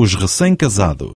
os recém-casados.